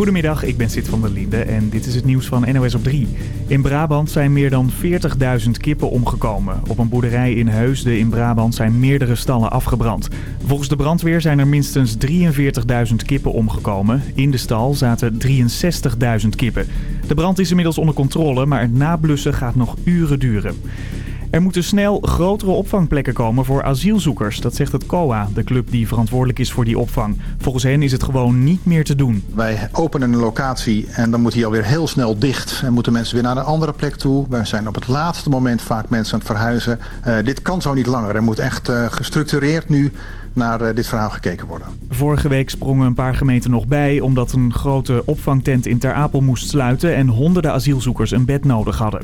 Goedemiddag, ik ben Sid van der Linde en dit is het nieuws van NOS op 3. In Brabant zijn meer dan 40.000 kippen omgekomen. Op een boerderij in Heusden in Brabant zijn meerdere stallen afgebrand. Volgens de brandweer zijn er minstens 43.000 kippen omgekomen. In de stal zaten 63.000 kippen. De brand is inmiddels onder controle, maar het nablussen gaat nog uren duren. Er moeten snel grotere opvangplekken komen voor asielzoekers. Dat zegt het COA, de club die verantwoordelijk is voor die opvang. Volgens hen is het gewoon niet meer te doen. Wij openen een locatie en dan moet die alweer heel snel dicht. En moeten mensen weer naar een andere plek toe. Wij zijn op het laatste moment vaak mensen aan het verhuizen. Uh, dit kan zo niet langer. Er moet echt uh, gestructureerd nu naar uh, dit verhaal gekeken worden. Vorige week sprongen een paar gemeenten nog bij omdat een grote opvangtent in Ter Apel moest sluiten en honderden asielzoekers een bed nodig hadden.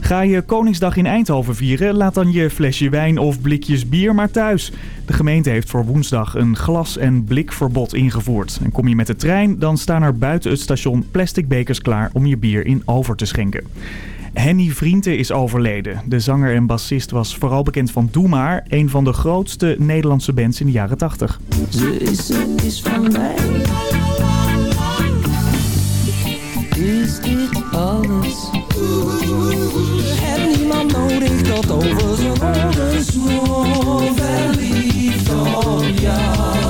Ga je Koningsdag in Eindhoven vieren, laat dan je flesje wijn of blikjes bier maar thuis. De gemeente heeft voor woensdag een glas- en blikverbod ingevoerd. En kom je met de trein, dan staan er buiten het station plastic bekers klaar om je bier in over te schenken. Henny Vrienden is overleden. De zanger en bassist was vooral bekend van Doe Maar, een van de grootste Nederlandse bands in de jaren 80. Ze is, ze is van mij. Is dit alles? Heb niemand nodig tot over zijn woorden smoor verliefd op jou.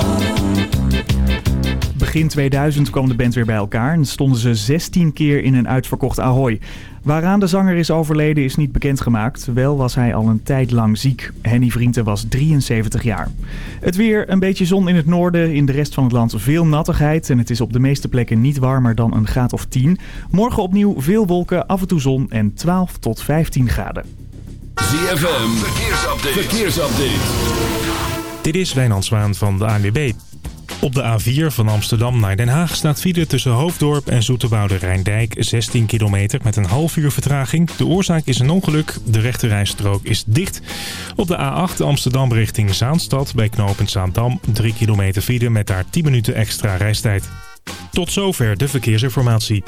Begin 2000 kwam de band weer bij elkaar en stonden ze 16 keer in een uitverkocht Ahoy. Waaraan de zanger is overleden is niet bekendgemaakt. Wel was hij al een tijd lang ziek. Henny Vrienden was 73 jaar. Het weer, een beetje zon in het noorden. In de rest van het land veel nattigheid. En het is op de meeste plekken niet warmer dan een graad of 10. Morgen opnieuw veel wolken, af en toe zon en 12 tot 15 graden. ZFM, verkeersupdate. verkeersupdate. Dit is Wijnand Zwaan van de ANWB. Op de A4 van Amsterdam naar Den Haag staat file tussen Hoofddorp en Zoeterwoude Rijndijk 16 kilometer met een half uur vertraging. De oorzaak is een ongeluk, de rechterrijstrook is dicht. Op de A8 Amsterdam richting Zaanstad bij knooppunt Zaandam 3 kilometer file met daar 10 minuten extra reistijd. Tot zover de verkeersinformatie.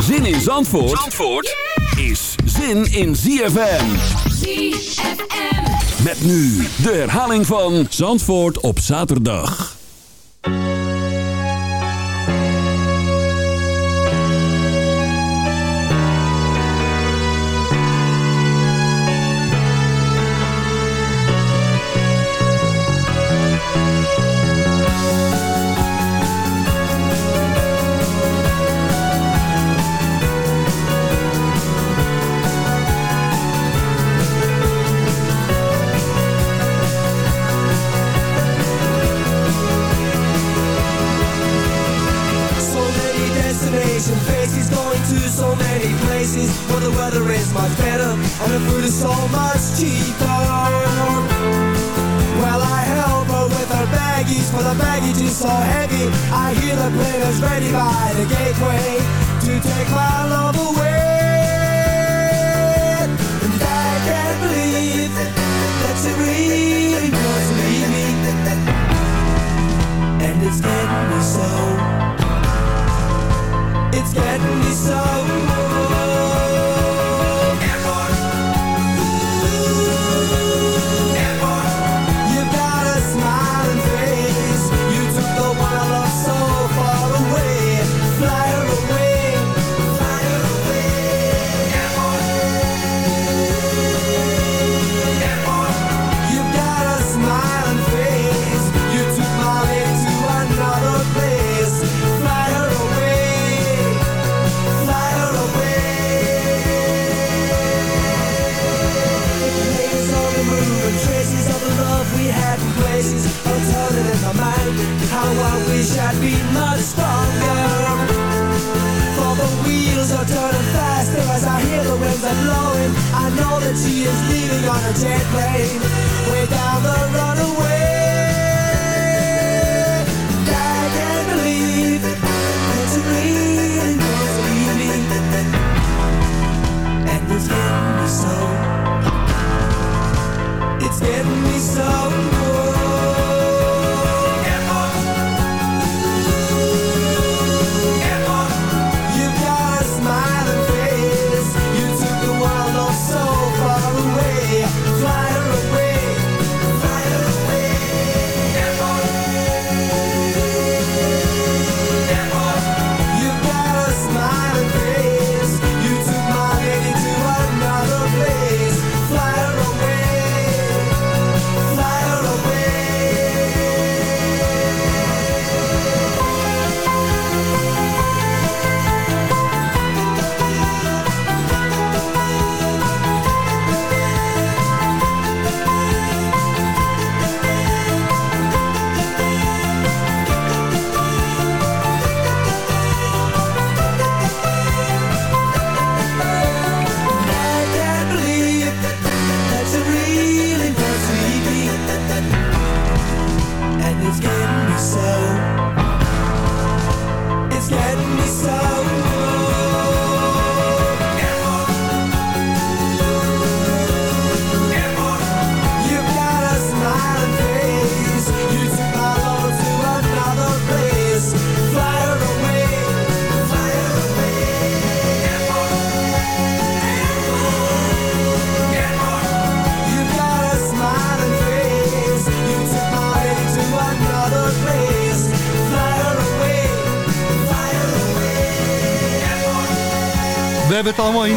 Zin in Zandvoort, Zandvoort is zin in ZFM. ZFM. Met nu de herhaling van Zandvoort op zaterdag. Hebben so much cheaper. Well, I help her with her baggies, but the baggage is so heavy. I hear the players ready by the gateway to take my love away.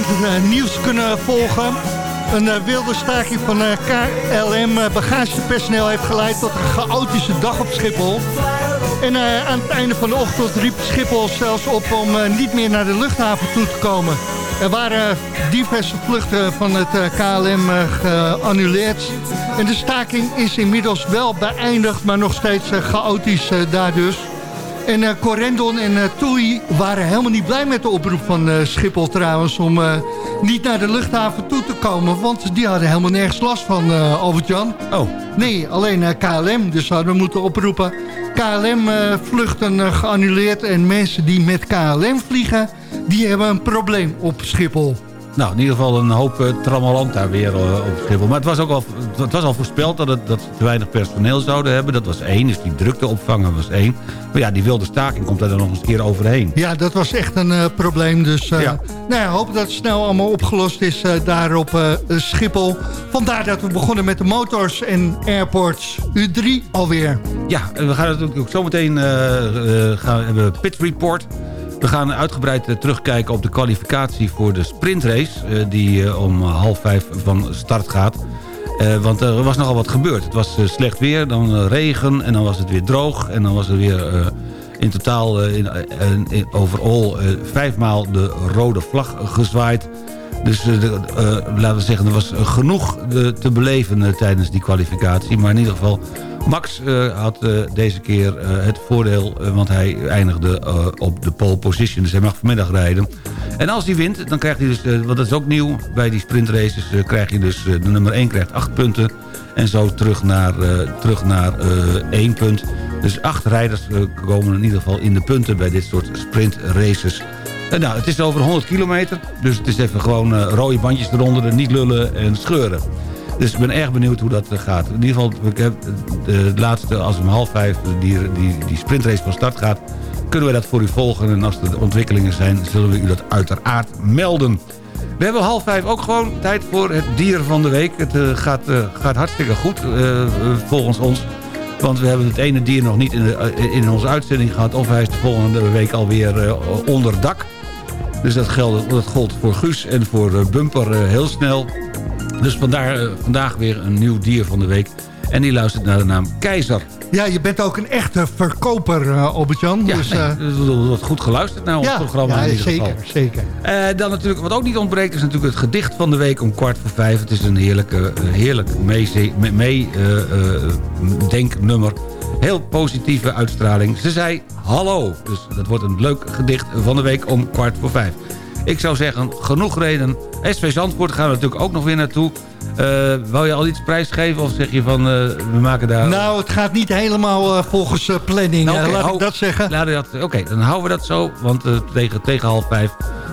Het nieuws kunnen volgen. Een wilde staking van KLM bagagepersoneel heeft geleid tot een chaotische dag op Schiphol. En aan het einde van de ochtend riep Schiphol zelfs op om niet meer naar de luchthaven toe te komen. Er waren diverse vluchten van het KLM geannuleerd. En de staking is inmiddels wel beëindigd, maar nog steeds chaotisch daar dus. En uh, Corendon en uh, Toei waren helemaal niet blij met de oproep van uh, Schiphol trouwens... om niet naar de luchthaven toe te komen. Want die hadden helemaal nergens last van, Albert-Jan. Oh. Nee, alleen KLM. Dus hadden we moeten oproepen. KLM-vluchten geannuleerd. En mensen die met KLM vliegen, die hebben een probleem op Schiphol. Nou, in ieder geval een hoop uh, trammeland daar weer uh, op Schiphol. Maar het was ook al, het was al voorspeld dat, het, dat ze te weinig personeel zouden hebben. Dat was één, dus die drukteopvangen was één. Maar ja, die wilde staking komt daar dan nog eens een keer overheen. Ja, dat was echt een uh, probleem. Dus ja. nou ja, hopen dat het snel allemaal opgelost is daar op Schiphol. Vandaar dat we begonnen met de motors en airports. U3 alweer. Ja, en we gaan natuurlijk ook zometeen gaan hebben Pit Report... We gaan uitgebreid eh, terugkijken op de kwalificatie voor de sprintrace... Eh, die eh, om half vijf van start gaat. Want er was nogal wat gebeurd. Het was slecht weer, dan regen en dan was het weer droog... en dan was er weer in totaal in, in, overal vijfmaal de rode vlag gezwaaid... Dus laten we zeggen, er was genoeg te beleven tijdens die kwalificatie. Maar in ieder geval, Max uh, had uh, deze keer uh, het voordeel, want hij eindigde op de pole position. Dus hij mag vanmiddag rijden. En als hij wint, dan krijgt hij dus, want dat is ook nieuw bij die sprintraces... krijg je dus, de nummer 1 krijgt 8 punten. En zo terug naar, terug naar 1 punt. Dus acht rijders komen in ieder geval in de punten bij dit soort sprintraces. nou, het is over 100 kilometer, dus het is even gewoon rode bandjes eronder... niet lullen en scheuren. Dus ik ben erg benieuwd hoe dat eh, gaat. In ieder geval, ik heb de laatste, als om half vijf die, die, die sprintrace van start gaat... kunnen we dat voor u volgen. En als er ontwikkelingen zijn, zullen we u dat uiteraard melden. We hebben half vijf ook gewoon tijd voor het dier van de week. Het uh, gaat, uh, gaat hartstikke goed, uh, volgens ons. Want we hebben het ene dier nog niet in, de, in onze uitzending gehad... of hij is de volgende week alweer onder dak. Dus dat, geldt, dat gold voor Guus en voor Bumper heel snel. Dus vandaar, uh, vandaag weer een nieuw dier van de week. En die luistert naar de naam Keizer. Ja, je bent ook een echte verkoper, uh, Albert-Jan. Ja, dus, uh... nee, wordt goed geluisterd naar ons ja, programma. Ja, in ieder zeker, geval. zeker. Uh, dan natuurlijk, wat ook niet ontbreekt, is natuurlijk het gedicht van de week om kwart voor vijf. Het is een heerlijke, heerlijk meedenknummer. Mee, Heel positieve uitstraling. Ze zei hallo. Dus dat wordt een leuk gedicht van de week om kwart voor vijf. Ik zou zeggen, genoeg reden. SV Zandvoort gaan we natuurlijk ook nog weer naartoe. Uh, wou je al iets prijsgeven of zeg je van uh, we maken daar... Nou, het gaat niet helemaal uh, volgens planning, nou, okay, laat hou, ik dat zeggen. Oké, okay, dan houden we dat zo, want tegen, tegen half vijf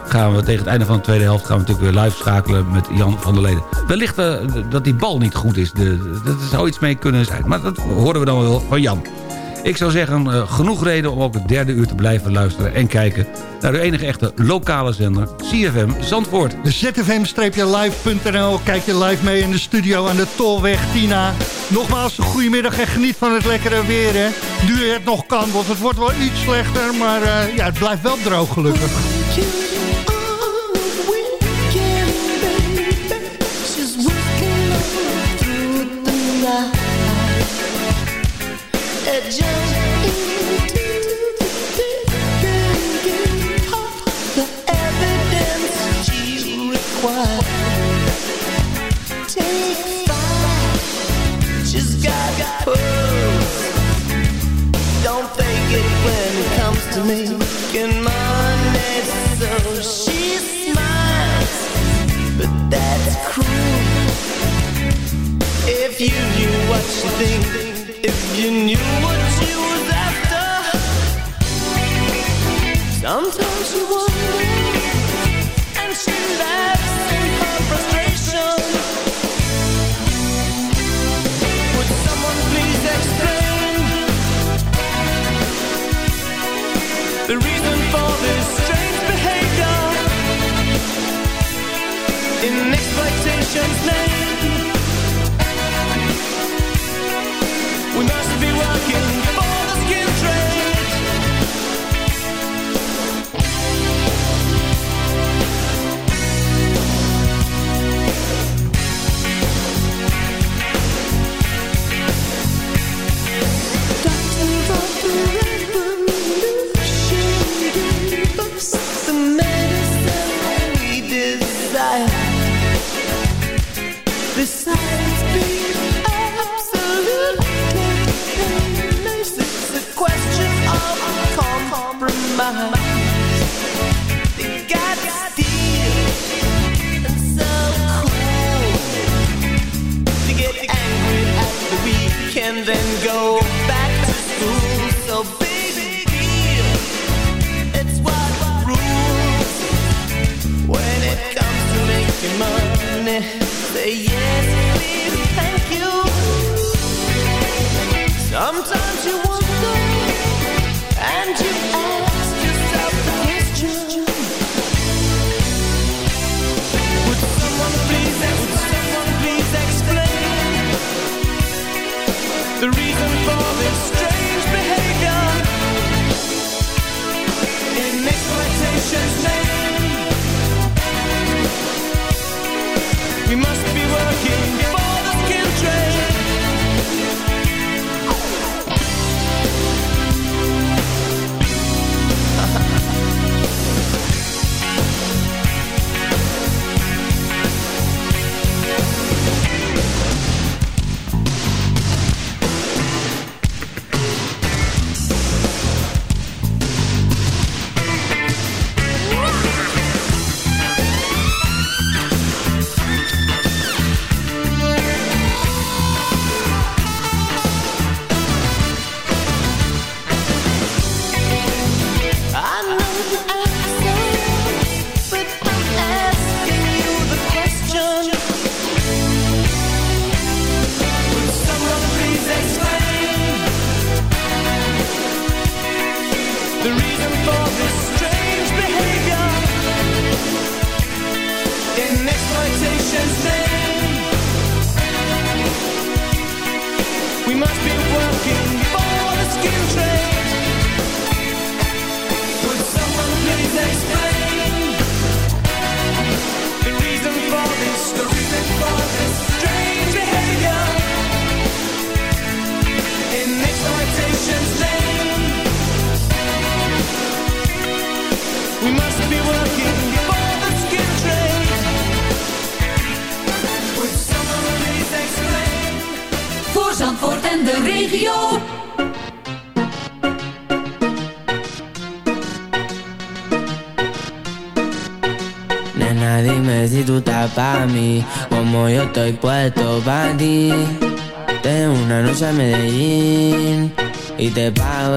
gaan we tegen het einde van de tweede helft gaan we natuurlijk weer live schakelen met Jan van der Leden. Wellicht dat die bal niet goed is, de, dat zou iets mee kunnen zijn, maar dat horen we dan wel van Jan. Ik zou zeggen, uh, genoeg reden om ook het derde uur te blijven luisteren... en kijken naar de enige echte lokale zender, CFM Zandvoort. De zfm-live.nl, kijk je live mee in de studio aan de Tolweg Tina. Nogmaals, goedemiddag en geniet van het lekkere weer, hè. Nu het nog kan, want het wordt wel iets slechter... maar uh, ja, het blijft wel droog, gelukkig. You knew what she thinks If you knew what she was after. Sometimes you wonder And she laughs in her frustration. Would someone please explain the reason for this strange behavior? In exploitation's name. Te pago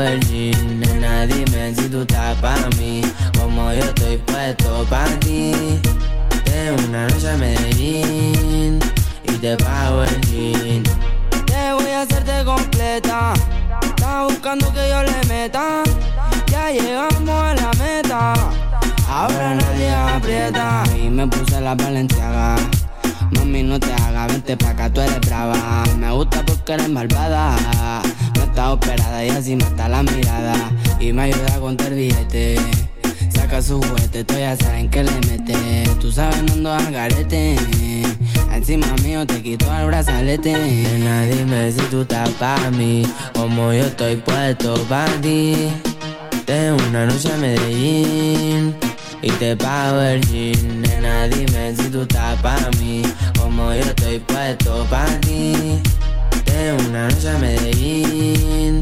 Y me ayuda a contar billete. Saca su juguete, tú ya saben que le mete. Tú sabes, no ando al garete. Encima mío te quito el brazalete. Nena, dime si tú estás pa' mí. Como yo estoy puesto pa' ti. Tengo una noche a Medellín y te pago el jean. Nena, dime si tú estás pa' mí, como yo estoy puesto pa' ti. Tengo una noche a Medellín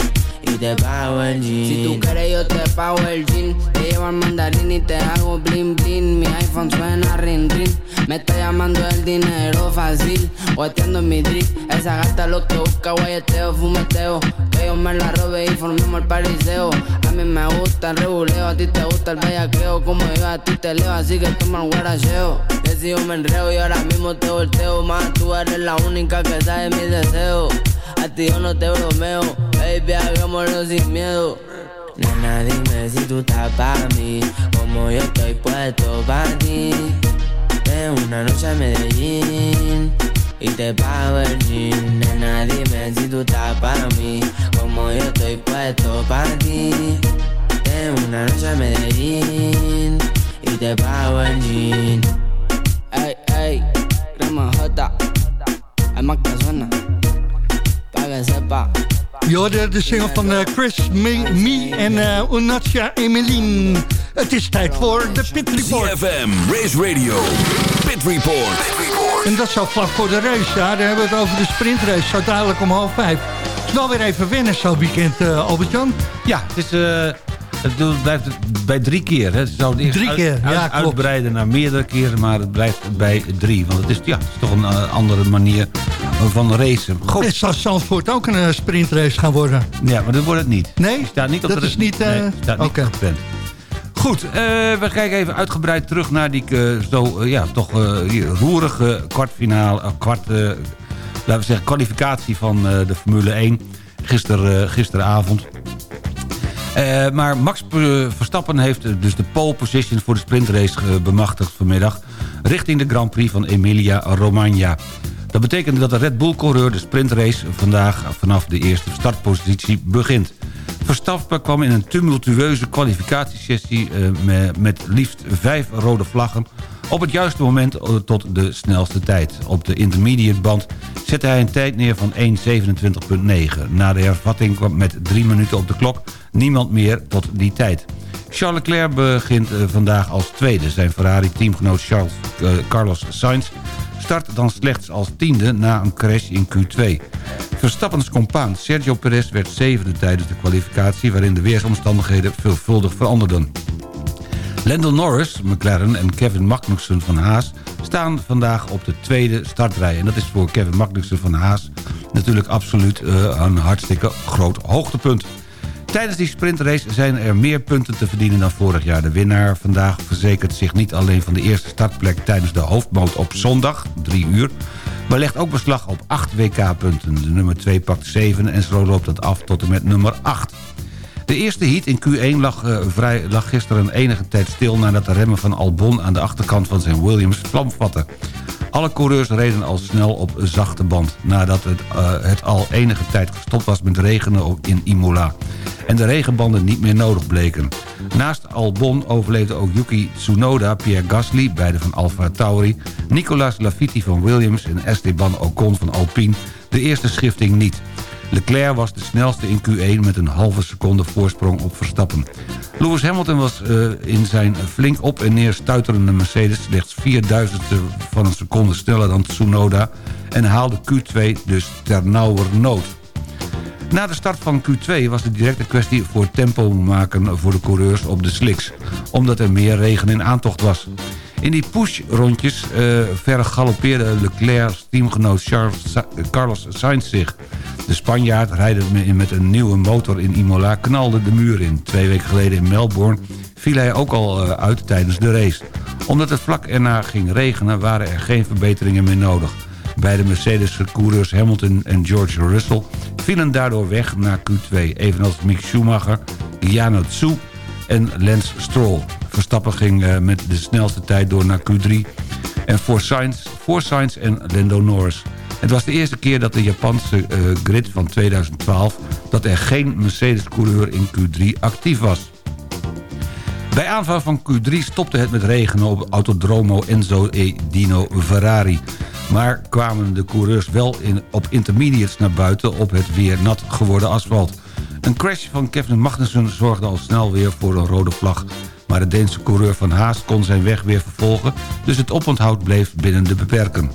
Si tú quieres yo te pago el jean. Te llevo al mandarín y te hago bling bling. Mi iPhone suena ring ring. Me está llamando el dinero fácil. Guateando en mi drip. Esa gata lo que busca, guayeteo, fumeteo. Que yo me la robe y formemos el pariseo. A mí me gusta el reguleo, a ti te gusta el bellaqueo. Como yo a ti te leo, así que toma el guaracheo. Decido me enreo y ahora mismo te volteo. Más tú eres la única que sabe mis deseos. A ti yo no te bromeo, baby, hagámoslo sin miedo. Nena, dime si tú estás pa' mí, como yo estoy puesto pa' ti. Tengo una noche a Medellín y te pago el jean. Nena, dime si tú estás pa' mí, como yo estoy puesto pa' ti. Tengo una noche a Medellín y te pago el jean. Ey, ey, crema J, hay más que suena, pa' que sepa. Je hoorde de single van eh, Chris, Me, Me en uh, Unatja Emeline. Het is tijd voor de Pit Report. CFM, Race Radio, Pit Report. En dat zou vlak voor de race. Ja, daar hebben we het over de sprintrace. Zo dadelijk om half vijf. Het is wel weer even wennen zo'n weekend, eh, Albert-Jan. Ja, het is, eh, Het blijft het bij drie keer. Hè. Ze zouden het eerst Drie uit- keer, ja, uit- klopt. uitbreiden naar meerdere keren, maar het blijft bij drie. Want het is, ja, het is toch een eh, andere manier van racen. Goed, Het zal Zandvoort ook een eh, sprintrace gaan worden. ja, maar dat wordt het niet. Nee? Die staat niet op Dat de, is niet, nee, staat niet oké. gepland. Goed, eh, we kijken even uitgebreid terug naar die zo, ja, toch roerige kwartfinale, kwart, laten we zeggen, kwalificatie van de Formule 1 gister, gisteravond. Maar Max Verstappen heeft dus de pole position voor de sprintrace bemachtigd vanmiddag... richting de Grand Prix van Emilia-Romagna. Dat betekent dat de Red Bull-coureur de sprintrace vandaag vanaf de eerste startpositie begint. Verstappen kwam in een tumultueuze kwalificatiesessie eh, me- met liefst vijf rode vlaggen... op het juiste moment eh, tot de snelste tijd. Op de intermediate band zette hij een tijd neer van 1.27.9. Na de hervatting kwam met drie minuten op de klok niemand meer tot die tijd. Charles Leclerc begint eh, vandaag als tweede. Zijn Ferrari-teamgenoot Charles, Carlos Sainz start dan slechts als tiende na een crash in Q2. Verstappens compaan Sergio Perez werd zevende tijdens de kwalificatie... waarin de weersomstandigheden veelvuldig veranderden. Lando Norris, McLaren en Kevin Magnussen van Haas... staan vandaag op de tweede startrij. En dat is voor Kevin Magnussen van Haas natuurlijk absoluut eh, een hartstikke groot hoogtepunt. Tijdens die sprintrace zijn er meer punten te verdienen dan vorig jaar. De winnaar vandaag verzekert zich niet alleen van de eerste startplek... tijdens de hoofdmoot op zondag, 3 uur... maar legt ook beslag op 8 WK-punten. De nummer 2 pakt 7 en zo loopt dat af tot en met nummer 8. De eerste heat in Q1 lag, eh, vrij, lag gisteren enige tijd stil... nadat de remmen van Albon aan de achterkant van zijn Williams vlam vatten. Alle coureurs reden al snel op zachte band... nadat het, eh, het al enige tijd gestopt was met regenen in Imola. En de regenbanden niet meer nodig bleken. Naast Albon overleefden ook Yuki Tsunoda, Pierre Gasly... beide van Alfa Tauri... Nicolas Latifi van Williams en Esteban Ocon van Alpine... de eerste schifting niet... Leclerc was de snelste in Q1 met een halve seconde voorsprong op Verstappen. Lewis Hamilton was eh, in zijn flink op en neer stuiterende Mercedes... slechts 4000ste van een seconde sneller dan Tsunoda... en haalde Q2 dus ter nauwernood. Na de start van Q2 was de directe kwestie voor tempo maken voor de coureurs op de slicks. Omdat er meer regen in aantocht was. In die push-rondjes eh vergalopeerde Leclerc's teamgenoot Charles Carlos Sainz zich. De Spanjaard rijden me- met een nieuwe motor in Imola knalde de muur in. Twee weken geleden in Melbourne viel hij ook al eh, uit tijdens de race. Omdat het vlak erna ging regenen waren er geen verbeteringen meer nodig. Beide Mercedes-coureurs Hamilton en George Russell vielen daardoor weg naar Q2. Evenals Mick Schumacher, Giano Tsu en Lance Stroll. Verstappen ging eh, met de snelste tijd door naar Q3. En voor Sainz, voor Sainz en Lando Norris. Het was de eerste keer dat de Japanse eh, grid van 2012... dat er geen Mercedes-coureur in Q3 actief was. Bij aanvang van Q3 stopte het met regenen op Autodromo Enzo e Dino Ferrari. Maar kwamen de coureurs wel in, op intermediates naar buiten op het weer nat geworden asfalt. Een crash van Kevin Magnussen zorgde al snel weer voor een rode vlag. Maar de Deense coureur van Haas kon zijn weg weer vervolgen... dus het oponthoud bleef binnen de beperken.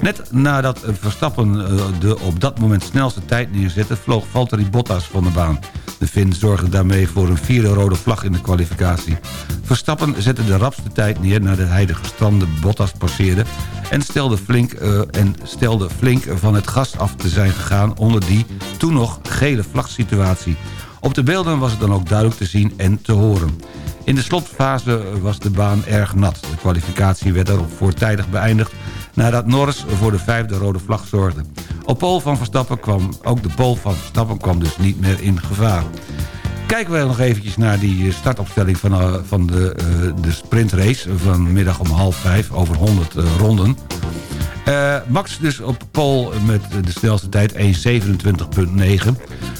Net nadat Verstappen eh, de op dat moment snelste tijd neerzette... vloog Valtteri Bottas van de baan. De Finn zorgde daarmee voor een vierde rode vlag in de kwalificatie. Verstappen zette de rapste tijd neer nadat hij de gestrande Bottas passeerde... en stelde flink, eh, en stelde flink van het gas af te zijn gegaan... onder die toen nog gele vlagsituatie. Op de beelden was het dan ook duidelijk te zien en te horen. In de slotfase was de baan erg nat. De kwalificatie werd daarop voortijdig beëindigd... nadat Norris voor de vijfde rode vlag zorgde. Op pol van Verstappen kwam, ook de pol van Verstappen kwam dus niet meer in gevaar. Kijken we nog eventjes naar die eh, startopstelling van, eh, van de, eh, de sprintrace... vanmiddag om half vijf over 100 eh, ronden. Max dus op pole met de snelste tijd 1.27.9.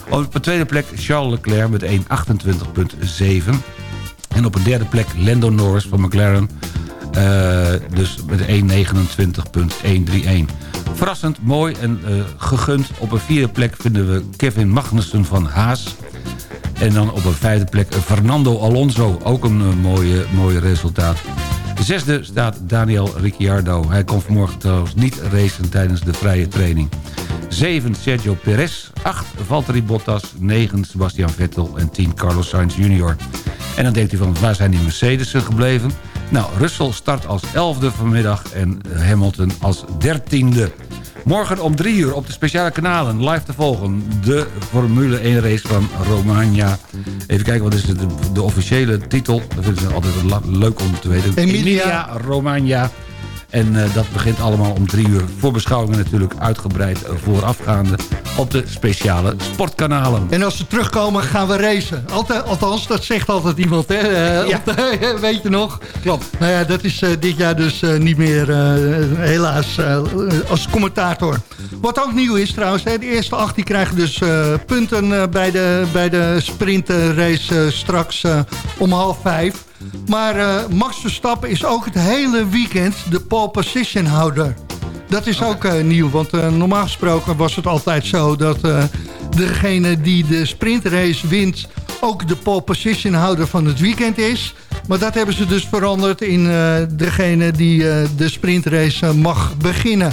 Op de tweede plek Charles Leclerc met 1.28.7. En op een derde plek Lando Norris van McLaren. Eh, dus met 1.29.131. Verrassend, mooi en eh, gegund. Op een vierde plek vinden we Kevin Magnussen van Haas. En dan op een vijfde plek Fernando Alonso. Ook een eh, mooie, mooie resultaat. Zesde staat Daniel Ricciardo. Hij kon vanmorgen trouwens niet racen tijdens de vrije training. 7 Sergio Perez, 8 Valtteri Bottas, 9 Sebastian Vettel en 10 Carlos Sainz Jr. En dan denkt u van, waar zijn die Mercedes'en gebleven? Nou, Russell start als 11e vanmiddag en Hamilton als 13e. Morgen om 3 uur op de speciale kanalen live te volgen. De Formule 1 race van Romagna. Even kijken, wat is de, de officiële titel? Dat vinden ze altijd leuk om te weten. Emilia. Romagna. En eh, dat begint allemaal om drie uur. Voorbeschouwingen natuurlijk uitgebreid eh, voorafgaande op de speciale sportkanalen. En als ze terugkomen, gaan we racen. Altijd, althans, dat zegt altijd iemand, hè? Eh, Ja. op de- weet je nog? Klopt. Nou ja, dat is dit jaar dus niet meer, helaas, als commentator. Wat ook nieuw is trouwens, hè, de eerste acht die krijgen dus punten bij, de, bij de sprintrace straks om half vijf. Maar eh, Max Verstappen is ook het hele weekend de pole position houder. Dat is ook eh, nieuw, want eh, normaal gesproken was het altijd zo dat degene die de sprintrace wint ook de pole position houder van het weekend is. Maar dat hebben ze dus veranderd in degene die de sprintrace mag beginnen.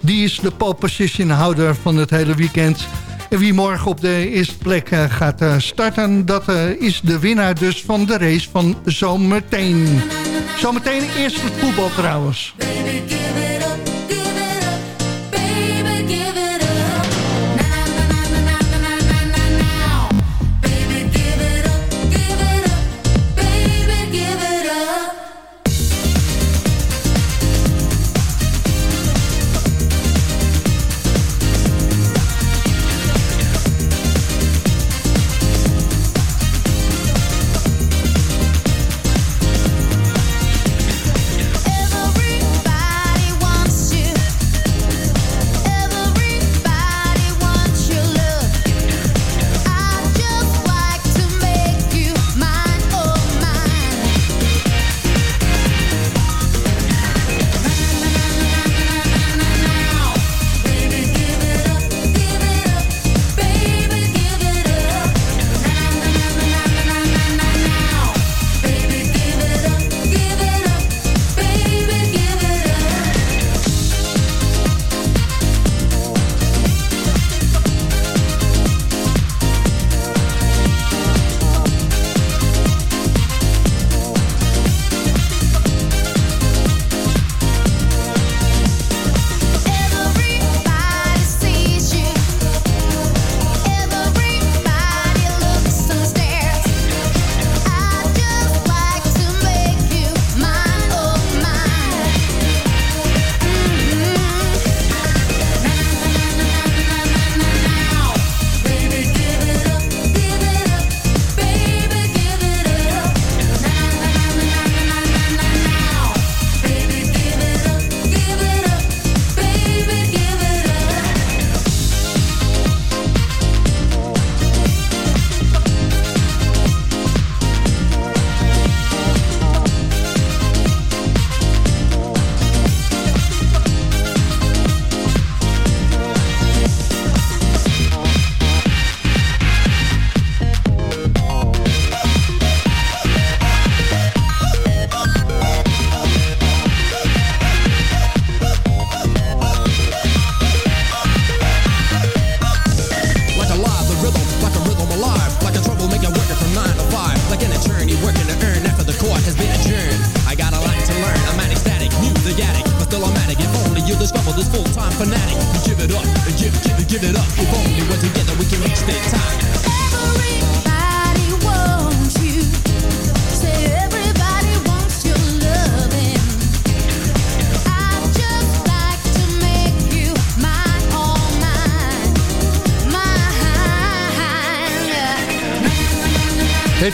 Die is de pole position houder van het hele weekend. En wie morgen op de eerste plek eh, gaat eh, starten, dat eh, is de winnaar dus van de race van zometeen. Zometeen eerst het voetbal trouwens.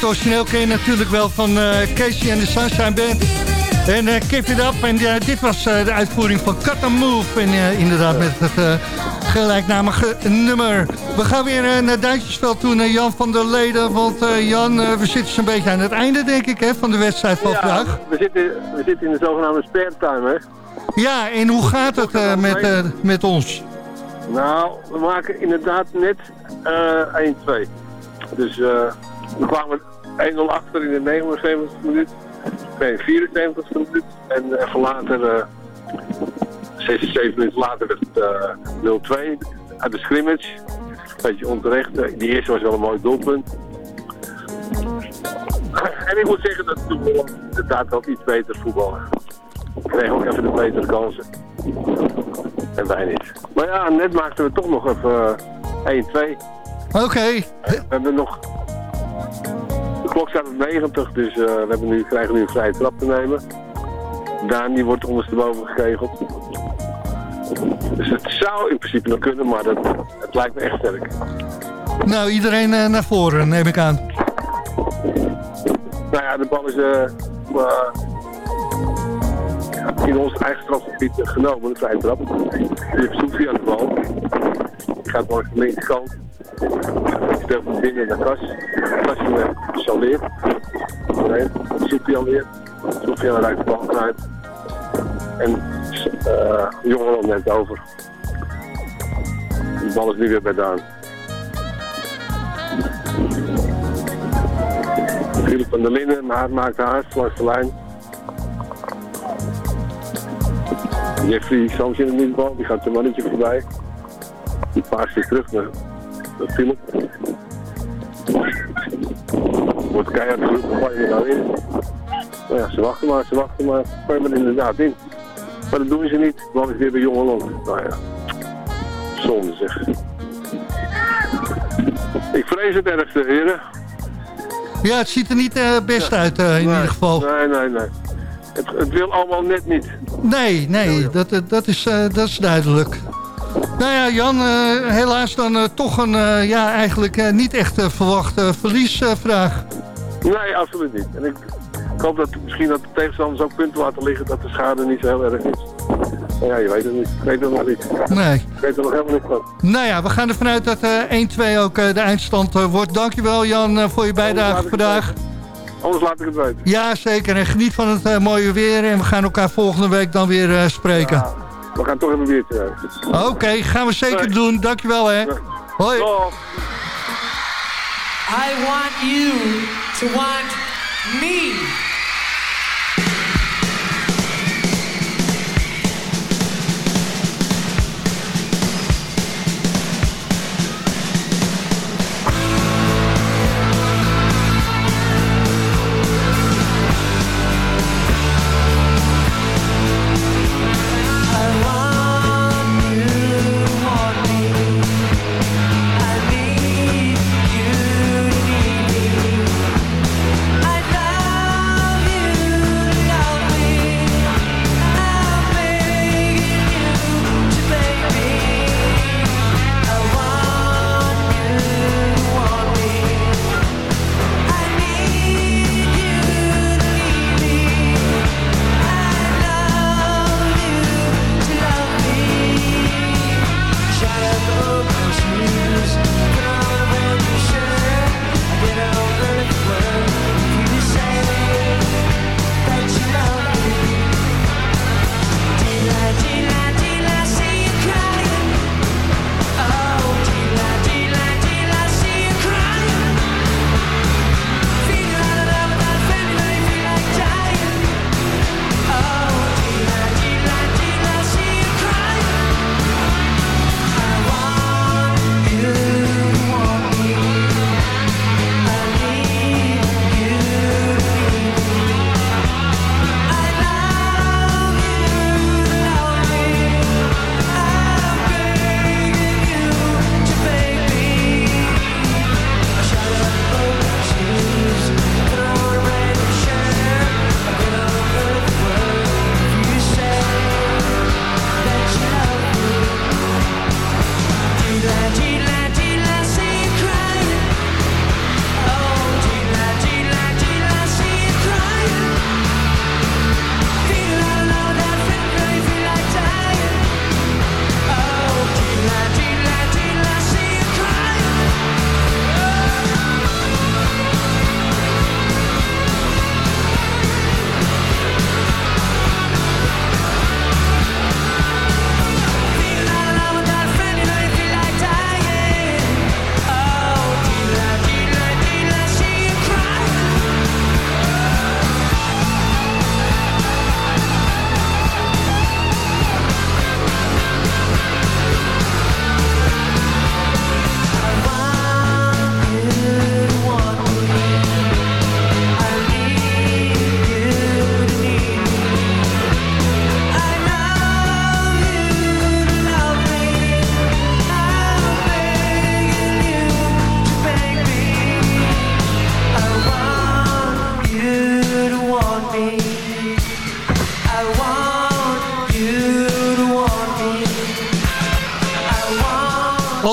Origineel ken je natuurlijk wel van eh, Casey en de Sunshine Band. En eh Keep It Up. En eh, dit was eh, de uitvoering van Cut and Move. En inderdaad met het gelijknamige nummer. We gaan weer naar Duitsersveld toe, naar Jan van der Leden. Want Jan, we zitten zo'n beetje aan het einde, denk ik, hè, van de wedstrijd van vandaag. we zitten, we zitten in de zogenaamde spare time, hè. Ja, en hoe gaat het met, met ons? Nou, we maken inderdaad net eh 1-2. Dus eh, we kwamen 1-0 achter in de 79 minuut. Nee, 74 minuut. En even later, eh 6, 7 minuten later werd het eh 0-2. uit de scrimmage. Beetje onterecht. Eh, Die eerste was wel een mooi doelpunt. En ik moet zeggen dat we inderdaad wel iets beter voetballen. We kregen ook even de betere kansen. En wij niet. Maar ja, net maakten we toch nog even eh, 1-2. Oké. We hebben nog... De klok staat op 90, dus eh, we hebben nu, krijgen nu een vrije trap te nemen. Daan die wordt ondersteboven gekegeld. Dus het zou in principe nog kunnen, maar dat, het lijkt me echt sterk. Nou, iedereen eh, naar voren, neem ik aan. Nou ja, de bal is eh, in ons eigen strafgebied eh, genomen, de vrije trap. Heeft Soefie aan de bal. Die gaat langs de linkerkant. Die speelt hem binnen naar Kas. Kas uh, Saleer. Nee, Soefie alweer. Soefie aan de bal uit. En uh, Jongeland neemt over. De bal is nu weer bij Daan. Philip van der Linden, maar maakt haar langs de lijn. Jeffrey Sams in de middenbal, die gaat zijn mannetje voorbij. Die paast weer terug naar, naar Philip. Wordt keihard geroepen, gooi je nou in. Nou ja, ze wachten maar, ze wachten maar. Gooi je er inderdaad in. Maar dat doen ze niet, want is weer bij Jong Holland. Nou ja, zonde zeg. Ik vrees het ergste, heren. Ja, het ziet er niet eh, best uit eh, in Nee, ieder geval. Nee, nee, nee. Het, het wil allemaal net niet. Nee, nee, dat, dat, is, eh, dat is duidelijk. Nou ja, Jan, eh, helaas dan eh, toch een ja, eigenlijk niet echt verwachte verliesvraag. Nee, absoluut niet. En ik, ik hoop dat misschien dat de tegenstanders ook punten laten liggen dat de schade niet zo heel erg is. Maar ja, je weet het niet. Ik weet het nog niet. Nee. Ik weet er nog helemaal niet van. Nou ja, we gaan ervan uit dat eh 1-2 ook de eindstand wordt. Dankjewel Jan voor je bijdrage vandaag. Anders laat ik het weten. Ja, zeker. En geniet van het eh, mooie weer. En we gaan elkaar volgende week dan weer eh, spreken. We gaan toch even weer Oké, gaan we zeker doen. Dankjewel hè. Hoi. I want you to want me.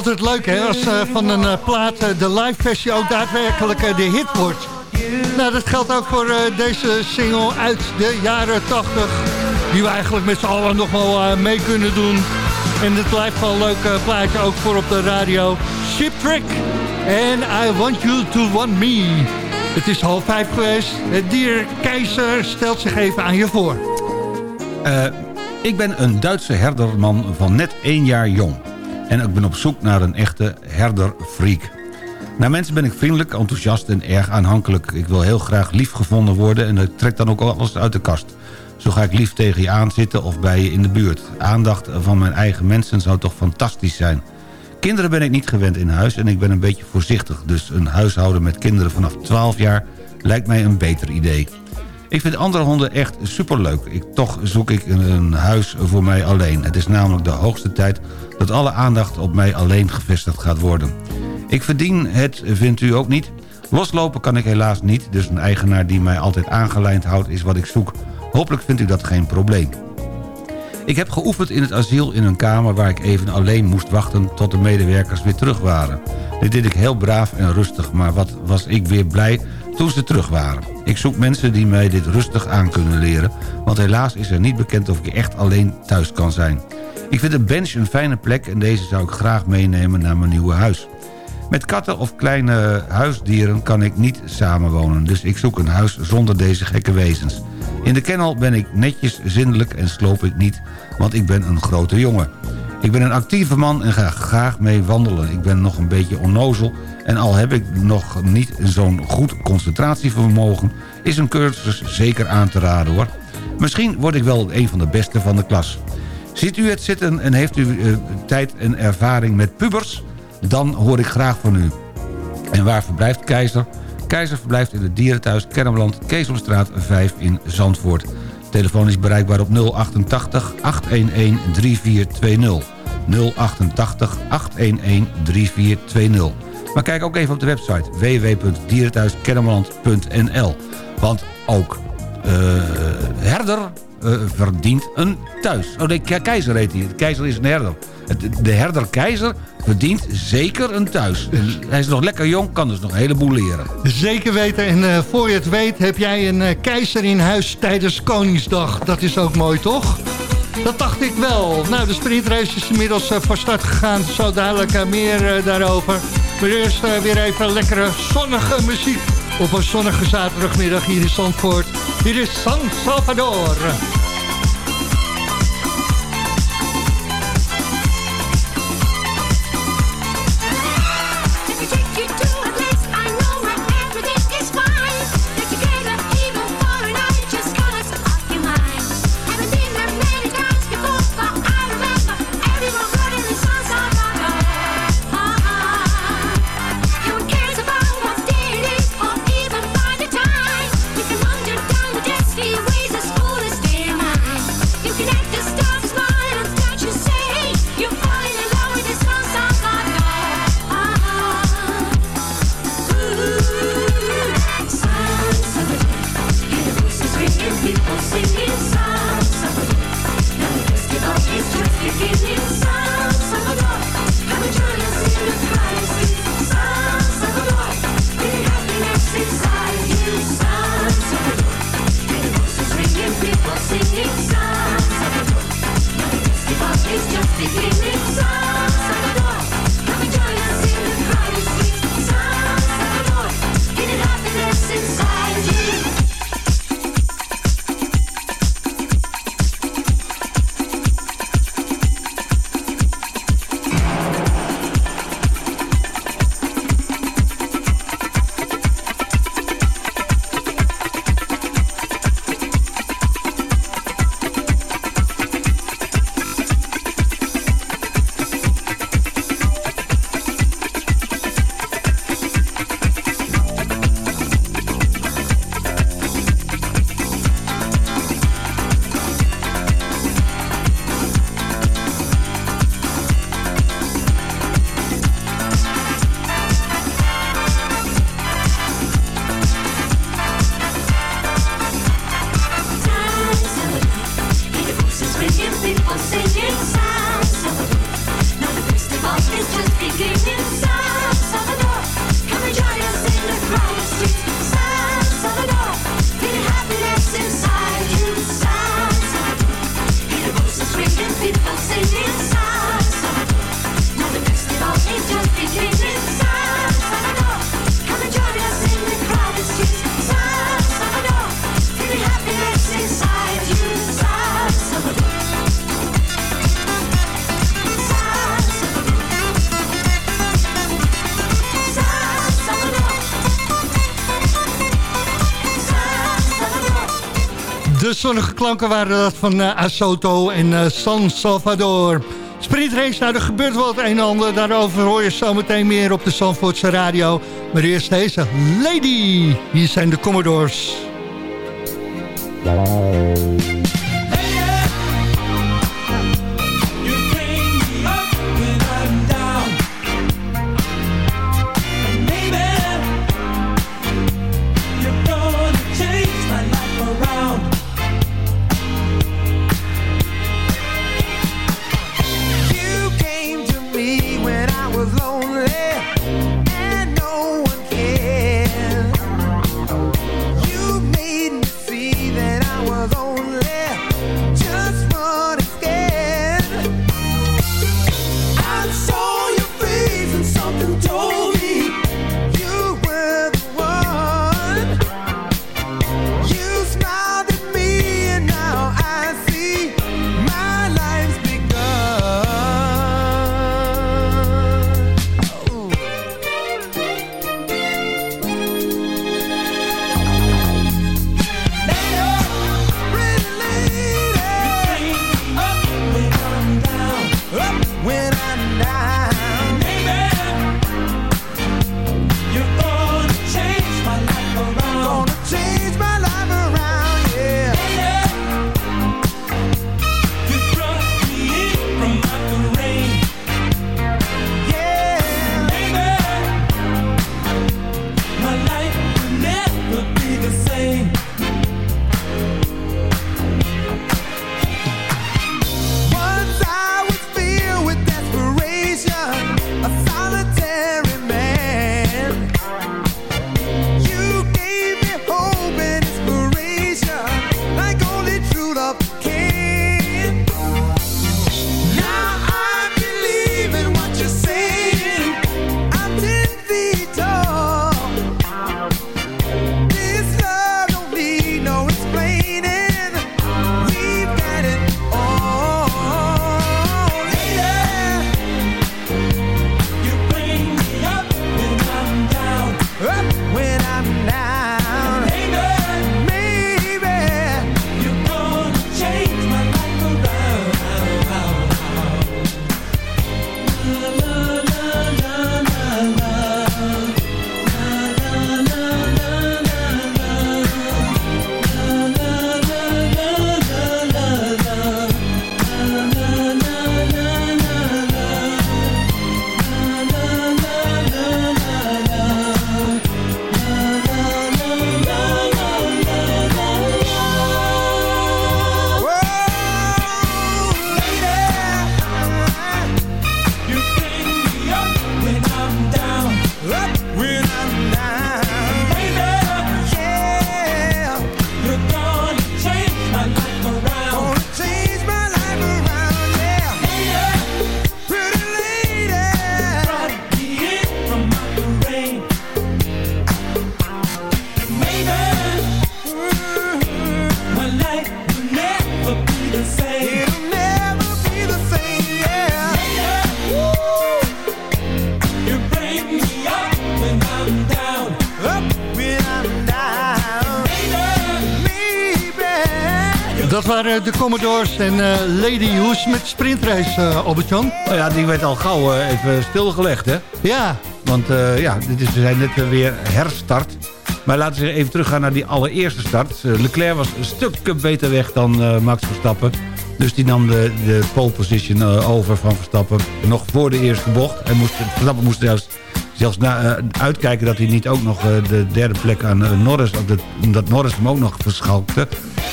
Altijd leuk hè, als eh, van een eh, plaat eh, de live versie ook daadwerkelijk de hit wordt. Nou, dat geldt ook voor deze single uit de jaren 80. Die we eigenlijk met z'n allen nog wel mee kunnen doen. En het blijft wel een leuk plaatje ook voor op de radio. Shipwreck en I Want You To Want Me. Het is half vijf geweest. Het dier Keizer stelt zich even aan je voor. Ik ben een Duitse herderman van net één jaar jong. En ik ben op zoek naar een echte herderfreak. Naar mensen ben ik vriendelijk, enthousiast en erg aanhankelijk. Ik wil heel graag lief gevonden worden en ik trek dan ook alles uit de kast. Zo ga ik lief tegen je aanzitten of bij je in de buurt. Aandacht van mijn eigen mensen zou toch fantastisch zijn. Kinderen ben ik niet gewend in huis en ik ben een beetje voorzichtig. Dus een huishouden met kinderen vanaf 12 jaar lijkt mij een beter idee. Ik vind andere honden echt superleuk. Ik, toch zoek ik een, een huis voor mij alleen. Het is namelijk de hoogste tijd dat alle aandacht op mij alleen gevestigd gaat worden. Ik verdien het, vindt u ook niet? Loslopen kan ik helaas niet, dus een eigenaar die mij altijd aangelijnd houdt is wat ik zoek. Hopelijk vindt u dat geen probleem. Ik heb geoefend in het asiel in een kamer waar ik even alleen moest wachten tot de medewerkers weer terug waren. Dit deed ik heel braaf en rustig, maar wat was ik weer blij toen ze terug waren. Ik zoek mensen die mij dit rustig aan kunnen leren, want helaas is er niet bekend of ik echt alleen thuis kan zijn. Ik vind een bench een fijne plek en deze zou ik graag meenemen naar mijn nieuwe huis. Met katten of kleine huisdieren kan ik niet samenwonen, dus ik zoek een huis zonder deze gekke wezens. In de kennel ben ik netjes, zindelijk en sloop ik niet, want ik ben een grote jongen. Ik ben een actieve man en ga graag mee wandelen. Ik ben nog een beetje onnozel en al heb ik nog niet zo'n goed concentratievermogen... is een cursus zeker aan te raden hoor. Misschien word ik wel een van de beste van de klas. Ziet u het zitten en heeft u eh, tijd en ervaring met pubers? Dan hoor ik graag van u. En waar verblijft Keizer? Keizer verblijft in het dierenthuis Kennemerland, Keesomstraat 5 in Zandvoort. Telefoon is bereikbaar op 088 811 3420. 088 811 3420. Maar kijk ook even op de website www.dierenthuiskennemerland.nl. Want ook eh, herder eh, verdient een thuis. Oh nee, ke- keizer heet hij. De keizer is een herder. De herder keizer verdient zeker een thuis. En hij is nog lekker jong, kan dus nog een heleboel leren. Zeker weten. En eh, voor je het weet heb jij een eh, keizer in huis tijdens Koningsdag. Dat is ook mooi, toch? Dat dacht ik wel. Nou, de sprintrace is inmiddels van start gegaan. Zo dadelijk meer daarover. Maar eerst weer even lekkere zonnige muziek. Op een zonnige zaterdagmiddag hier in Zandvoort. Hier is San Salvador. Zonnige klanken waren dat van eh, Asoto en eh, San Salvador. Sprintrace, nou er gebeurt wel het een en ander. Daarover hoor je zometeen meer op de Zandvoortse radio. Maar eerst deze Lady. Hier zijn de Commodores. Waren de Commodores en eh, Lady Hoes met sprintrace, eh Albert-Jan. Nou ja, die werd al gauw eh, even stilgelegd, hè? Ja. Want eh, ja, dit is, we zijn net eh, weer herstart. Maar laten we even teruggaan naar die allereerste start. Eh, Leclerc was een stuk beter weg dan eh, Max Verstappen. Dus die nam de, de pole position eh, over van Verstappen. Nog voor de eerste bocht. Hij moest, Verstappen moest zelfs, zelfs na, eh, uitkijken dat hij niet ook nog eh, de derde plek aan eh, Norris... Dat, Norris hem ook nog verschalkte.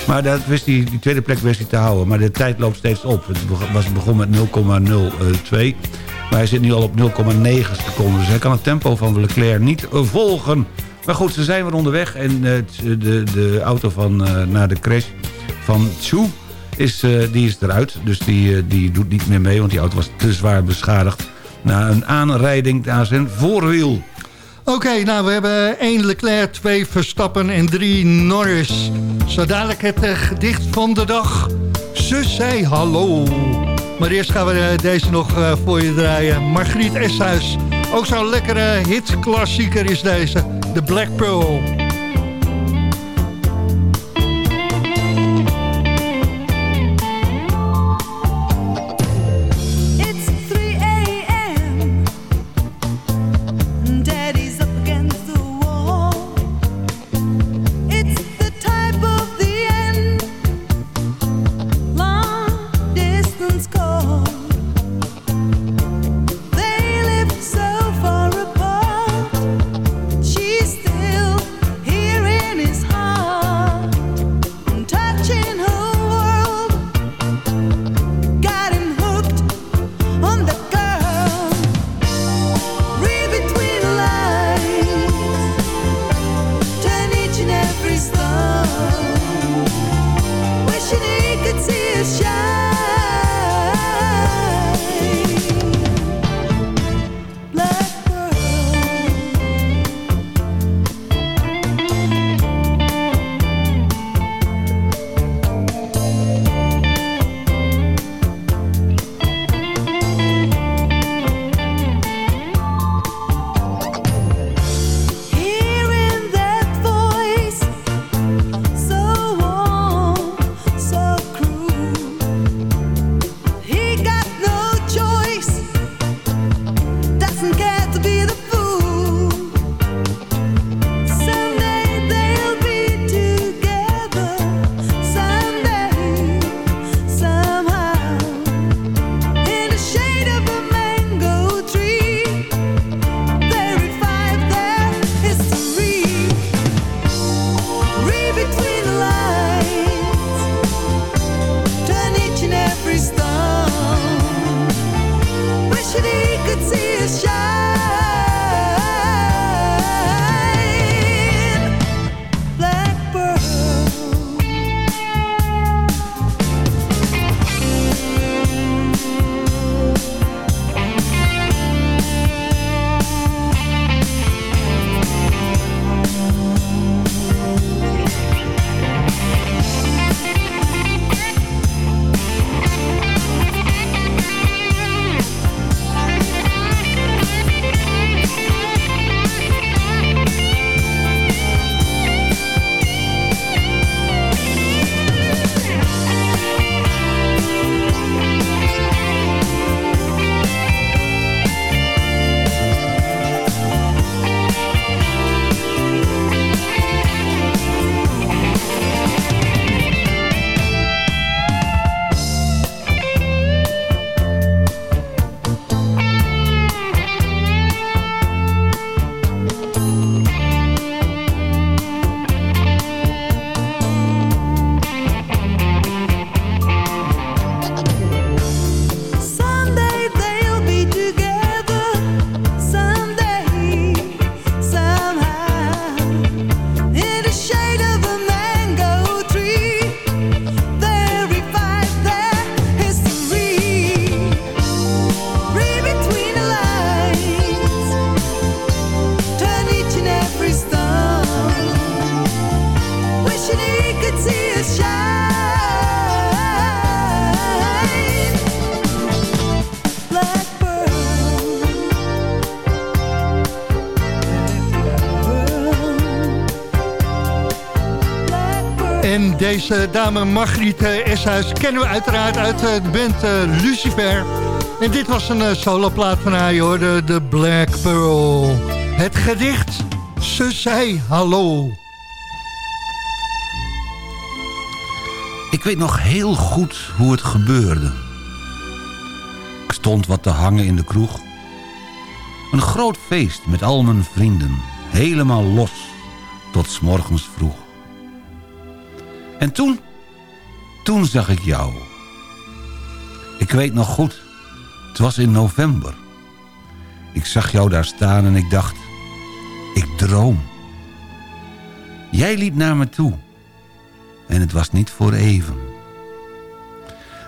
Maar dat wist hij, die tweede plek wist hij te houden. Maar de tijd loopt steeds op. Het was begon met 0,02. Maar hij zit nu al op 0,9 seconden. Dus hij kan het tempo van Leclerc niet volgen. Maar goed, ze zijn weer onderweg. En de, de auto van, na de crash van Chu is, die is eruit. Dus die, die doet niet meer mee, want die auto was te zwaar beschadigd. Na een aanrijding aan zijn voorwiel. Oké, nou we hebben één Leclerc, twee Verstappen en drie Norris. Zo dadelijk het eh, gedicht van de dag. Ze zei hallo. Maar eerst gaan we eh, deze nog eh, voor je draaien. Margriet Eshuis. Ook zo'n lekkere hitklassieker is deze. The Black Pearl. Deze dame Margriet eh, Eshuis kennen we uiteraard uit eh, de band eh, Lucifer. En dit was een soloplaat van haar, je hoorde de Black Pearl. Het gedicht, ze zei hallo. Ik weet nog heel goed hoe het gebeurde. Ik stond wat te hangen in de kroeg. Een groot feest met al mijn vrienden. Helemaal los tot 's morgens vroeg. En toen, toen zag ik jou. Ik weet nog goed, het was in november. Ik zag jou daar staan en ik dacht, ik droom. Jij liep naar me toe. En het was niet voor even.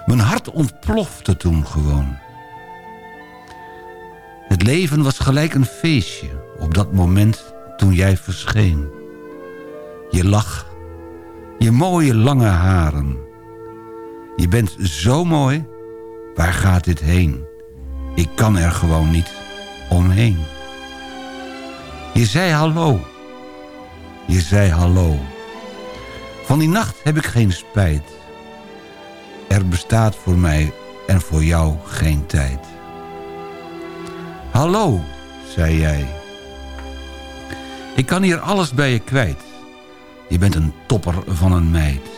Mijn hart ontplofte toen gewoon. Het leven was gelijk een feestje op dat moment toen jij verscheen. Je lach, je mooie lange haren. Je bent zo mooi, waar gaat dit heen? Ik kan er gewoon niet omheen. Je zei hallo. Je zei hallo. Van die nacht heb ik geen spijt. Er bestaat voor mij en voor jou geen tijd. Hallo, zei jij. Ik kan hier alles bij je kwijt. Je bent een topper van een meid.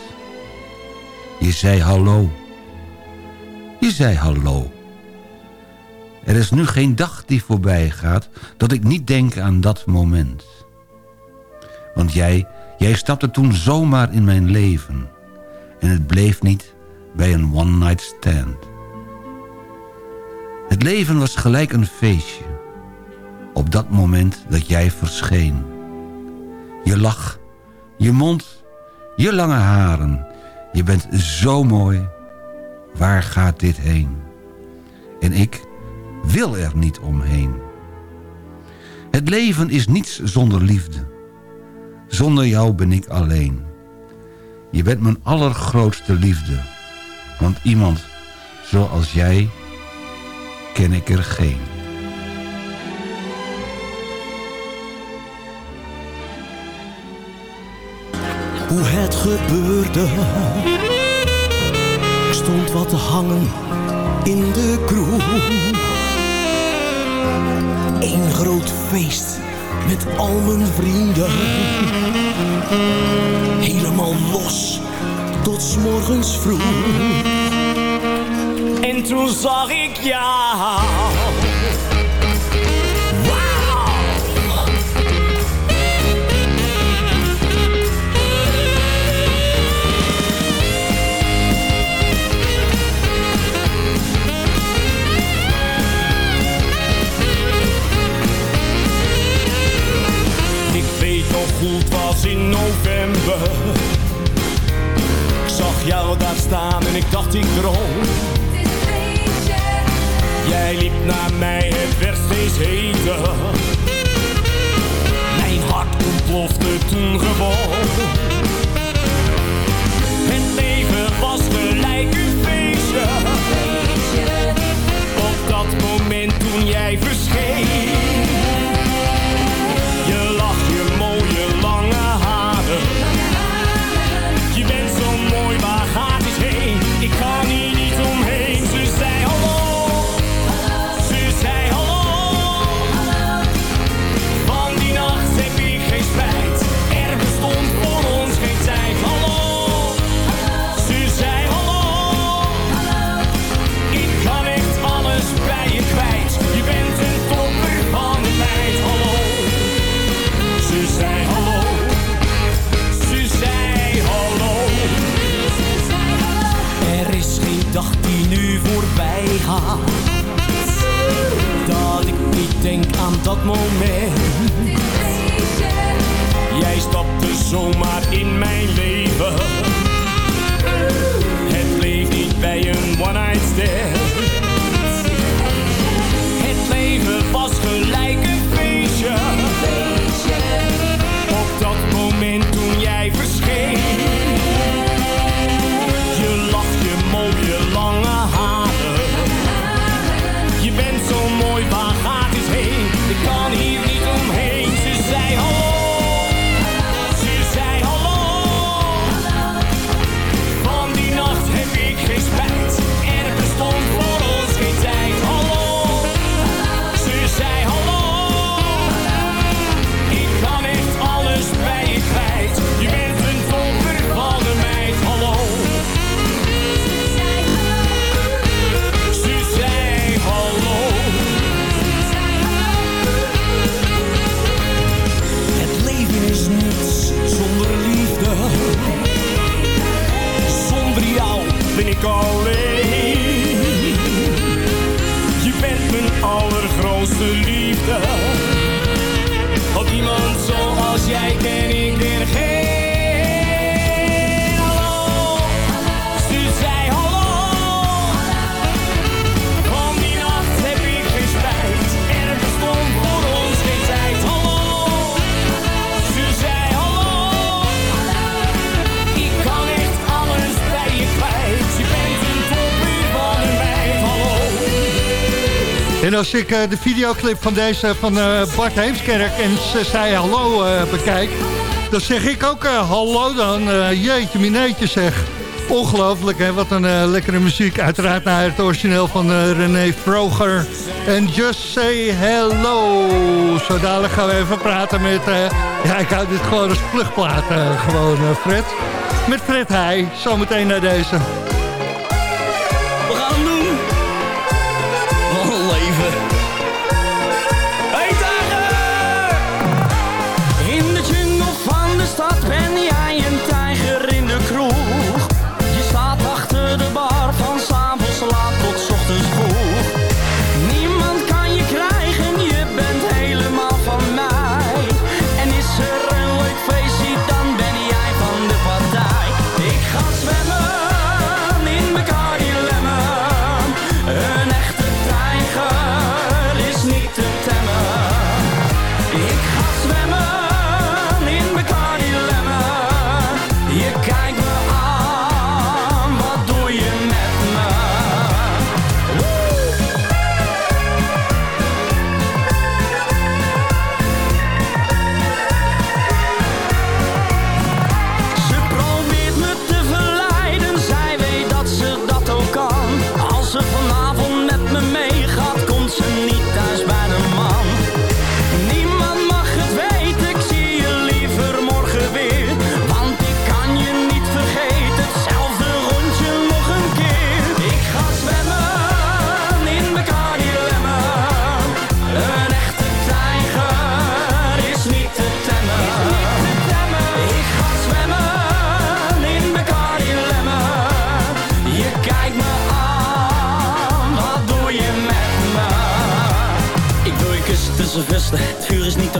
Je zei hallo. Je zei hallo. Er is nu geen dag die voorbij gaat dat ik niet denk aan dat moment. Want jij, jij stapte toen zomaar in mijn leven. En het bleef niet bij een one-night stand. Het leven was gelijk een feestje. Op dat moment dat jij verscheen. Je lach, je mond, je lange haren. Je bent zo mooi. Waar gaat dit heen? En ik wil er niet omheen. Het leven is niets zonder liefde. Zonder jou ben ik alleen. Je bent mijn allergrootste liefde. Want iemand zoals jij ken ik er geen. Hoe het gebeurde. Stond wat te hangen in de kroeg. Een groot feest met al mijn vrienden. Helemaal los tot 's morgens vroeg. En toen zag ik jou. Het was in november. Ik zag jou daar staan en ik dacht ik droom. Jij liep naar mij, het werd steeds heter. Mijn hart ontplofte toen gewoon. Het leven was gelijk een feestje. Op dat moment toen jij verscheen. En als ik eh, de videoclip van deze van eh, Bart Heemskerk en ze zei hallo eh, bekijk... dan zeg ik ook hallo dan. Jeetje, mineetje zeg. Ongelooflijk, hè? Wat een lekkere muziek. Uiteraard naar het origineel van René Vroger. En Just Say Hello. Zo dadelijk gaan we even praten met... ja, ik hou dit gewoon als vluchtplaat gewoon, Fred. Met Fred Heij. Zometeen naar deze.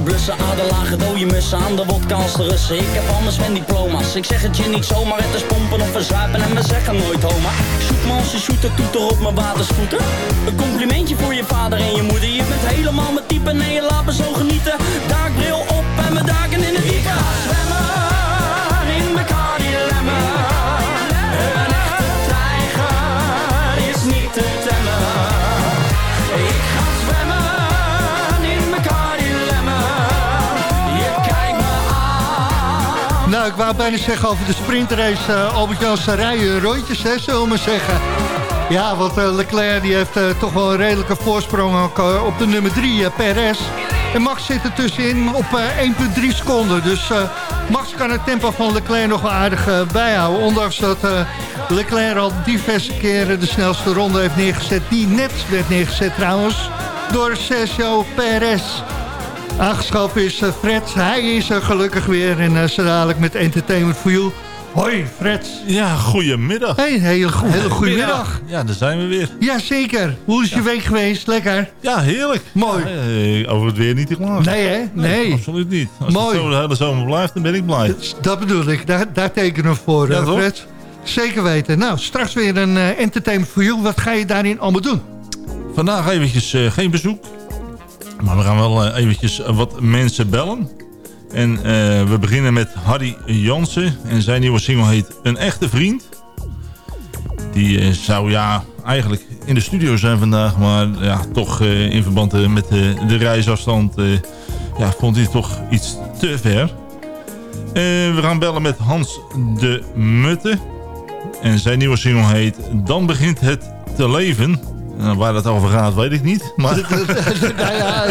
Blussen. Aderlagen dode mussen aan de wodka als de Russen. Ik heb anders mijn diploma's. Ik zeg het je niet zomaar. Het is pompen of verzuipen en we zeggen nooit homa. Shoot me als je shooter, toeter op mijn watersvoeten. Een complimentje voor je vader en je moeder. Je bent helemaal mijn type. Nee, je laat me zo genieten. Daakbril op en mijn daken in het diepe. Zwemmen Ik wou bijna zeggen over de sprintrace. eh Albert Jan ze rijden rondjes, hè, zullen we zeggen. Ja, want eh, Leclerc die heeft eh, toch wel een redelijke voorsprong ook, op de nummer 3, eh, Perez. En Max zit er tussenin op eh, 1,3 seconden. Dus Max kan het tempo van Leclerc nog wel aardig bijhouden. Ondanks dat Leclerc al diverse keren de snelste ronde heeft neergezet. Die net werd neergezet trouwens door Sergio Perez. Aangeschoven is eh, Fred. Hij is er gelukkig weer. En uh, zo dadelijk met Entertainment for You. Hoi Fred. Ja, goedemiddag. Hey, hele, go hele goede middag. Ja, daar zijn we weer. Jazeker. Hoe is je week geweest? Lekker? Ja, heerlijk. Mooi. Ja, eh, over het weer niet te klagen. Nee hè? Nee. absoluut niet. Als Mooi. het zo de hele zomer blijft, dan ben ik blij. Dat bedoel ik. Daar, daar tekenen we voor, Ja? Fred. Zeker weten. Nou, straks weer een eh, Entertainment for You. Wat ga je daarin allemaal doen? Vandaag eventjes eh, geen bezoek. Maar we gaan wel eh, eventjes wat mensen bellen. En eh, we beginnen met Harry Jansen. En zijn nieuwe single heet Een Echte Vriend. Die eh, zou ja eigenlijk in de studio zijn vandaag. Maar ja, toch in verband met de reisafstand... ja, vond hij toch iets te ver. We gaan bellen met Hans de Mutte. En zijn nieuwe single heet Dan begint het te leven. Nou, waar dat over gaat, weet ik niet. Maar... nou ja,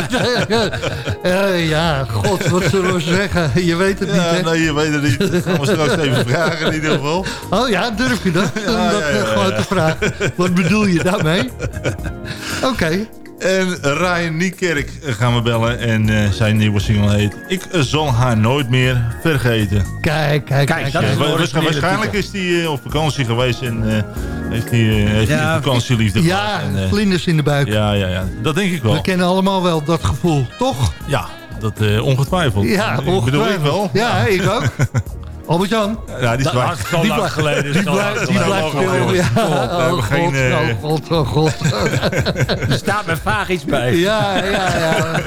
eh, ja, god, wat zullen we zeggen? Je weet het Ja, niet, hè? nee, je weet het niet. Dat gaan we straks even vragen in ieder geval. Oh ja, durf je dat? Ja, dat ja, gewoon te vragen. Wat bedoel je daarmee? Oké. En Ryan Niekerk gaan we bellen. En eh, zijn nieuwe single heet Ik zal haar nooit meer vergeten. Kijk, kijk, wa- waarsch- waarschijnlijk is hij eh, op vakantie geweest en eh, heeft hij heeft Ja, vakantieliefde Ja, gehad. En, eh, vlinders in de buik. ja, ja, ja, dat denk ik wel. We kennen allemaal wel dat gevoel, toch? Ja, dat eh, ongetwijfeld. Ja, Ik bedoel ik wel. Ja, ik ook. Albert-Jan? Ja, die is waar. was zo lang geleden, is Die blijft lang die blijft Oh. Ja, We hebben oh, geen, god, eh, oh god, oh god. Er staat me vaag iets bij. Ja, ja, ja.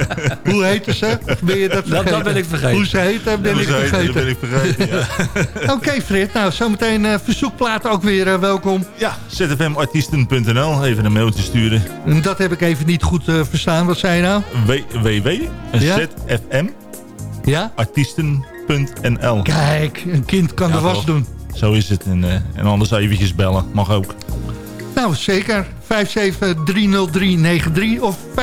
Hoe heette ze? Ben je dat Dat- vergeten? dat ben ik vergeten. Hoe ze heette, ben ik vergeten. dat ben ik vergeten, ja. Oké Frit, nou zometeen eh verzoekplaten ook weer eh, welkom. Ja, zfmartiesten.nl. Even een mailtje sturen. En dat heb ik even niet goed eh, verstaan. Wat zei je nou? www.zfm Ja? Kijk, een kind kan de was doen. Zo is het. En, uh, en anders eventjes bellen. Mag ook. Nou, zeker. 5730393 of 5731969.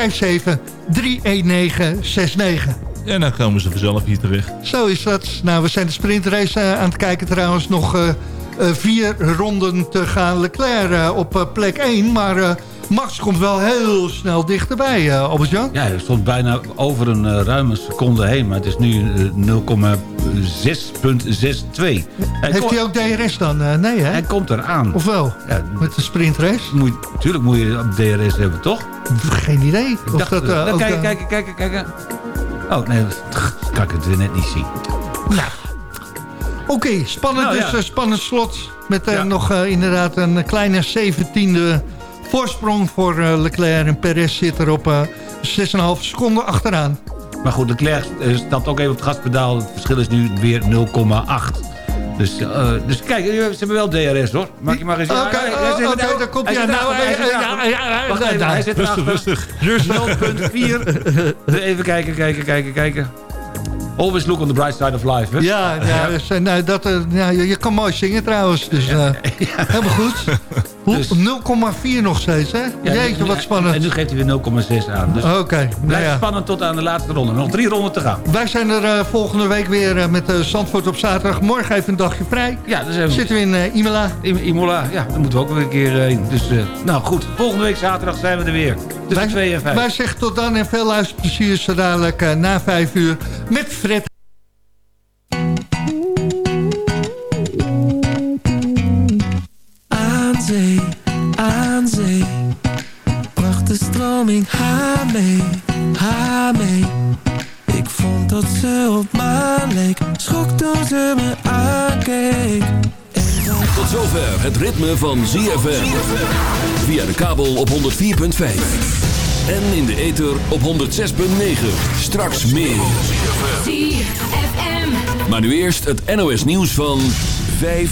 En dan komen ze vanzelf hier terecht. Zo is dat. Nou, we zijn de sprintrace eh, aan het kijken trouwens. Nog eh, vier ronden te gaan. Leclerc op plek 1, maar... Max komt wel heel snel dichterbij, uh, Albert-Jan. Ja, hij stond bijna over een ruime seconde heen. Maar het is nu 0,0 6.62. Heeft hij ook DRS dan? Eh, nee, hè? Hij komt eraan. Of wel? Ja, Met de sprintrace? Moet, tuurlijk moet je DRS hebben, toch? Geen idee. Of dat, uh, kijk, kijk, kijk, kijk. Oh, nee, kan ik het weer net niet zien. Nou. Oké, spannend nou, dus, spannend slot. Met nog inderdaad een kleine 17e voorsprong voor Leclerc. En Perez zit er op 6,5 seconden achteraan. Maar goed, Leclerc eh, stapt ook even op het gaspedaal. Het verschil is nu weer 0,8. Dus, eh, dus kijk, eh, ze hebben wel DRS hoor. Maak je maar eens... Oké, Ja, hij- hij oh, daar komt hij aan. Nou, ja, ja, ja, Wacht ja, even, ja. hij zit Rustig, erachter. rustig. 0,4. Even kijken, kijken, kijken, kijken. Always look on the bright side of life, hè? Ja, ja, dus, nou, dat, ja, je, je kan mooi zingen trouwens. Dus eh, helemaal goed. Hoe- Dus- 0,4 nog steeds, hè? Ja, Jeetje, wat spannend. En nu geeft hij weer 0,6 aan. Dus Oké, nou blijft ja. spannend tot aan de laatste ronde. Nog drie ronden te gaan. Wij zijn er eh, volgende week weer eh, met eh, Zandvoort op zaterdag. Morgen even een dagje vrij. Ja, zijn we Zitten we in Imola. in Imola. Ja, dan moeten we ook weer een keer heen. Dus, nou goed, volgende week zaterdag zijn we er weer. Tussen 2 en 5. Wij zeggen tot dan en veel luisterplezier zo dadelijk na 5 uur met Fred. Stroming haar mee, haar mee. Ik vond dat ze op maan leek. Schrok toen ze me aankeek. Tot zover het ritme van ZFM. Via de kabel op 104.5. En in de ether op 106.9. Straks meer. ZFM. Maar nu eerst het NOS nieuws van 5